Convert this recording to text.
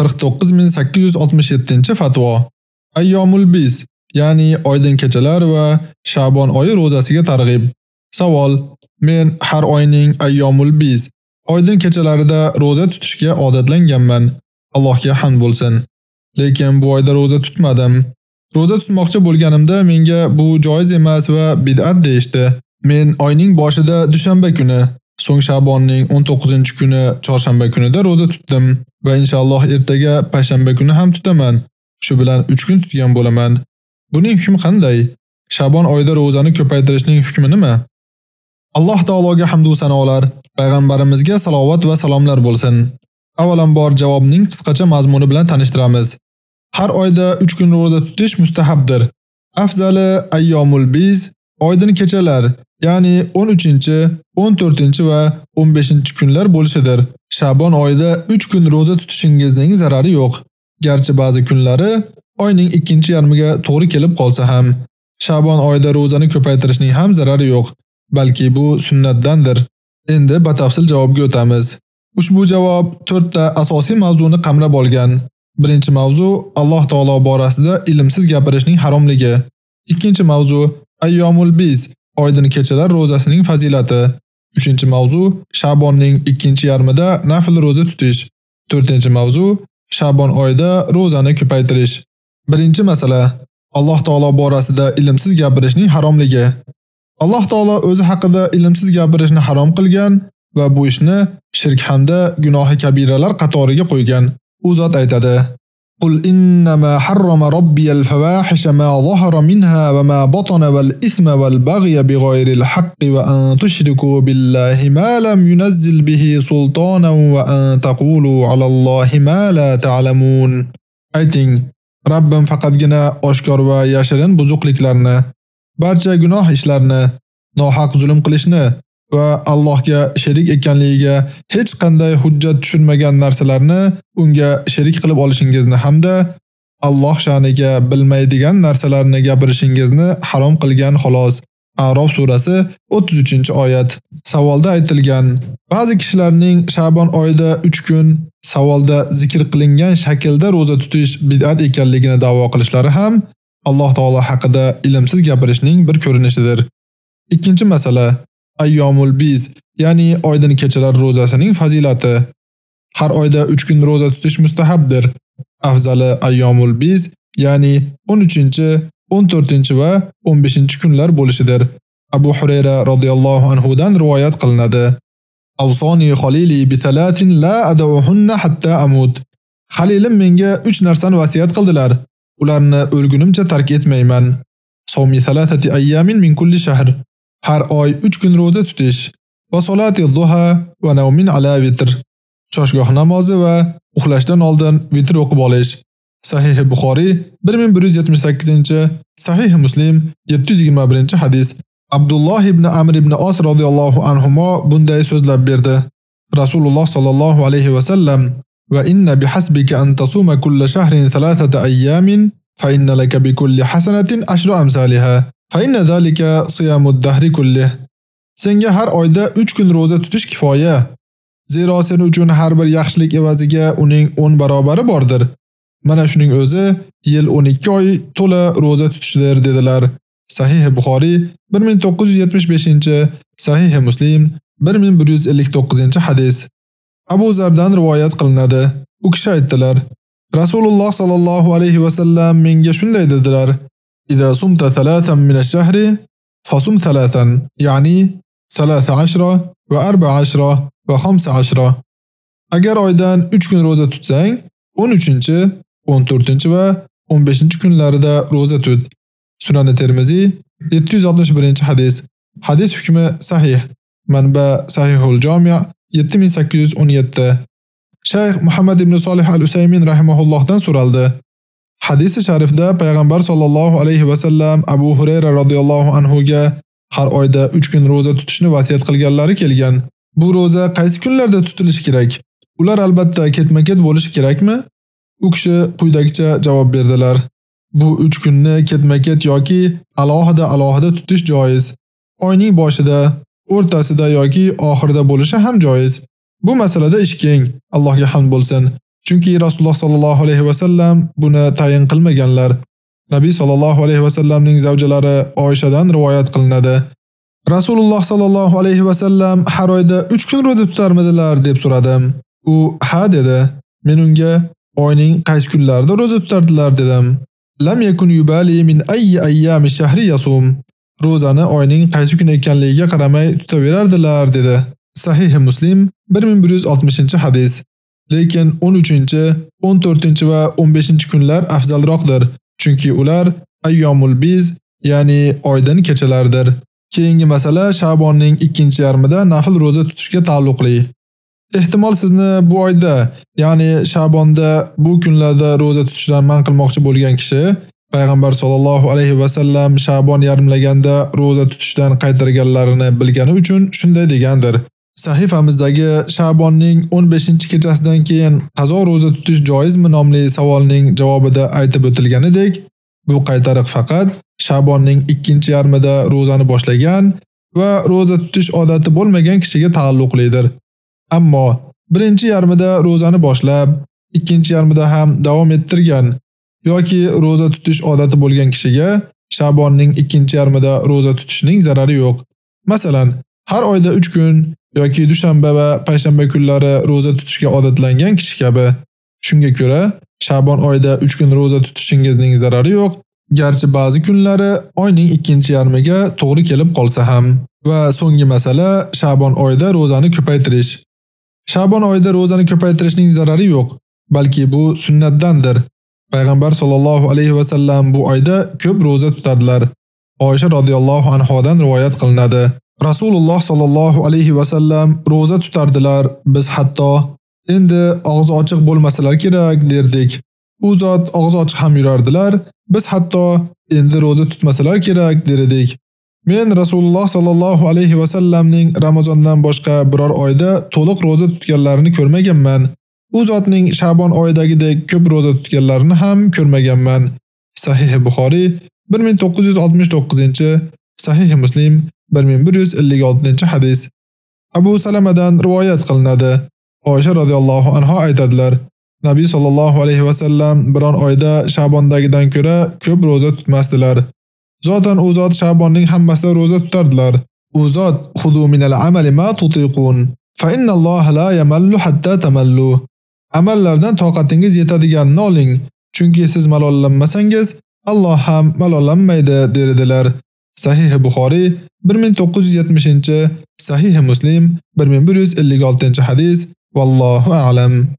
49867-fatvo. Ayyomul bis, ya'ni oydin kechalar va Sha'bon oyi ro'zasiga targ'ib. Savol: Men har oyning ayyomul bis, oydin kechalarida ro'za tutishga odatlanganman. Allohga hamd bo'lsin. Lekin bu oyda ro'za tutmadim. Ro'za tutmoqchi bo'lganimda menga bu joiz emas va bid'at deyshti. Men oyning boshida dushanba kuni So'ng Shabonning 19-kuni chorshanba kunida roza tutdim va inshaalloh ertaga payshanba kuni ham tutaman. Shu bilan 3 kun tutgan bo'laman. Buning hukmi qanday? Shabon oyida rozani ko'paytirishning hukmi nima? Alloh taologa hamd va sanolar, payg'ambarimizga salovat va salomlar bo'lsin. Avvalambor javobning qisqacha mazmuni bilan tanishtiramiz. Har oyda 3 kun roza tutish mustahabdir. Afzali ayyomul biz, oydin kechalar ya'ni 13, 14 va 15 kunlar bo'lishidir. Shabon oyida 3 kun roza tutishingizning zarari yo'q. Garchi ba'zi kunlari oyning ikkinchi yarmiga to'g'ri kelib qolsa ham, Shabon oyida rozani ko'paytirishning ham zarari yo'q, balki bu sunnatdandir. Endi batafsil javobga o'tamiz. Ushbu javob 4 ta asosiy mavzuni qamrab olgan. Birinchi mavzu Alloh taolo borasida ilmsiz gapirishning haromligi. Ikkinchi mavzu ayyomul biz Oydin kechalar rozasining fazilati. 3-mavzu Shabonning 2-yarmida nafl roza tutish. 4-mavzu Shabon oyida rozani ko'paytirish. 1-masala Alloh taolo borasida ilmsiz gapirishning haromligi. Alloh taolo o'zi haqida ilmsiz gapirishni harom qilgan va bu ishni shirk hamda gunohi kabiralar qatoriga qo'ygan. U zot aytadi: قل إنما حرم ربي الفواحش ما ظهر منها وما بطن والإثم والبغي بغير الحق وأن تشركوا بالله ما لم ينزل به سلطانا وأن تقولوا على الله ما لا تعلمون Ayting, Rabbim faqatgina oshkor va yashirin buzuqliklarni, barcha gunoh ishlarni, nohaq zulm qilishni va Allohga sherik ekanligiga hech qanday hujjat tushunmagan narsalarni unga sherik qilib olishingizni hamda Alloh sha'niga bilmaydigan narsalarni gapirishingizni harom qilgan xolos. A'rof surasi 33-oyat. Savolda aytilgan, ba'zi kishilarning Sha'bon oyida 3 kun savolda zikr qilingan shaklda roza tutish bid'at ekanligini da'vo qilishlari ham Alloh taolo haqida ilmsiz gapirishning bir ko'rinishidir. Ikkinchi masala Ayyomul biz, ya'ni oydin kechalar rozasining fazilati. Har oyda 3 kun roza tutish mustahabdir. Afzali ayyomul biz, ya'ni 13-chi, 14-chi va 15 kunlar bo'lishidir. Abu Hurayra radhiyallohu anhu dan rivoyat qilinadi. Awsoni khalili bi talatin la ad'uhunna hatta amut. Khalilim menga 3 narsani vasiyat qildilar. Ularni o'lgunimcha tark etmayman. Sawmi thalathati ayyamin min kulli shahr. Har oy 3 kun roza tutish va solati duha va nawmin ala vitr. Choshgoh namozi va uxlashdan oldin vitr o'qib olish. Sahih Buxoriy 1178, Sahih Muslim 721-hadis. Abdulloh ibn Amr ibn Os radhiyallohu anhuma bunday so'zlab berdi. Rasululloh sallallohu alayhi va sallam va inna bihasbika an tasuma kull shahrin thalathata ayyamin fa inna laka bi kulli hasanatin ashru amsalha. Fa inna zalika siyamud dahri kullih. Senga har oyda 3 kun roza tutish kifoya. Zero sen uchun har bir yaxshilik evaziga uning 10 barobari bordir. Mana shuning o'zi yil 12 oy to'la roza tutishdir dedilar. Sahih Buxoriy 1975, Sahih Muslim 1159-hadis. Abu Zardan rivoyat qilinadi. U kishi aytdilar: Rasululloh sallallohu alayhi va sallam menga shunday dedilar: إذا صمت ثلاثا من الشهر فصم ثلاثا يعني ثلاث عشرة وأربع عشرة وخمس عشرة Agar oydan 3 kun roza tutsang, 13, 14 va 15 kunlarida roza tut. Sunan Termiziy 761-hadis. Hadis hukmi sahih. Manba Sahihul Jami' 7817. Shayx Muhammad ibn Solih al-Usaymin rahimahullohdan so'raldi. Hadisi sharifda payg'ambar sollallohu alayhi va sallam Abu Hurayra radhiyallohu anhu ga har oyda 3 kun roza tutishni vasiyat qilganlari kelgan. Bu roza qaysi kunlarda tutilishi kerak? Ular albatta ketma-ket bo'lishi kerakmi? U kishi quyidagicha javob berdilar. Bu 3 kunni ketma-ket yoki alohida-alohida tutish joiz. Oyning boshida, o'rtasida yoki oxirida bo'lishi ham joiz. Bu masalada ish keng. Allohga hamd bo'lsin. Chunki Rasululloh sallallohu alayhi va sallam buni tayin qilmaganlar. Nabiy sallallohu alayhi va sallamning zavjalari Oishadan rivoyat qilinadi. Rasululloh sallallohu alayhi va sallam har oyda 3 kun roza tutarmidilar deb so'radim. U ha dedi. Men unga oyning qaysi kunlarida roza tutardilar dedim. Lam yakun yubali min ayyi ayyami shahri yasum. Rozani oyning qaysi kun ekanligiga qaramay tutaverardilar dedi. Sahih Muslim 1160-hadis. Lekin 13, 14 va 15 kunlar afzalroqdir, chunki ular ayyomul biz, ya'ni oydan kechalardir. Keyingi masala Shabonning 2-yarmida nafil roza tutishga taalluqli. Ehtimol sizni bu oyda, ya'ni Shabonda bu kunlarda roza tutishdan man qilmoqchi bo'lgan kishi Payg'ambar sollallohu alayhi va sallam Shabon yarimlaganda roza tutishdan qaytarganlarini bilgani uchun shunday degandir. Sahifamizdagi Shabonning 15-kechasidan keyin qazo roza tutish joizmi nomli savolning javobida aytib o'tilganidek, bu qaytariq faqat Shabonning 2-yarmida rozani boshlagan va roza tutish odati bo'lmagan kishiga taalluqlidir. Ammo 1-yarmida rozani boshlab, 2-yarmida ham davom ettirgan yoki roza tutish odati bo'lgan kishiga Shabonning 2-yarmida roza tutishning zarari yo'q. Masalan, har oyda 3 kun yoki dushanba va payshanba kunlari roza tutishga odatlangan kishi kabi. Shunga ko'ra, Shabon oyida 3 kun roza tutishingizning zarari yo'q, garchi ba'zi kunlari oyning 2-yarmiga to'g'ri kelib qolsa ham. Va so'nggi masala Shabon oyida rozani ko'paytirish. Shabon oyida rozani ko'paytirishning zarari yo'q, balki bu sunnatdandir. Payg'ambar sollallohu alayhi va sallam bu oyda ko'p roza tutardilar. Oysha radhiyallohu anhodan rivoyat qilinadi. Rasululloh sallallohu alayhi va sallam roza tutardilar. Biz hatto endi og'iz ochiq bo'lmasalar kerak derdik. U zot og'iz ochiq ham yurardilar. Biz hatto endi roza tutmasalar kerak derdik. Men Rasululloh sallallohu alayhi va sallamning Ramazondan boshqa biror oyda to'liq roza tutganlarini ko'rmaganman. U zotning Shabon oyidagidek ko'p roza tutganlarini ham ko'rmaganman. Sahih Buxoriy 1969-Sahih Muslim 1156 hadis. Abu Salamadan rivoyat qilinadi. Oysha radhiyallohu anha aytadilar: Nabiy sallallohu alayhi va sallam biron oyda Shabondagidan ko'ra ko'p roza tutmasdilar. Zotan u zot Shabonning hammasida roza tutardilar. U zot xudu minal amali ma tutiqun fa inna Alloh la yamallu hatta tamallu. Amallardan toqatingiz yetadiganini oling, chunki siz malollanmasangiz Alloh ham malollanmaydi derdilar. Sahih Buxoriy 1970, Sahih Muslim 1156-hadis. Vallohu a'lam.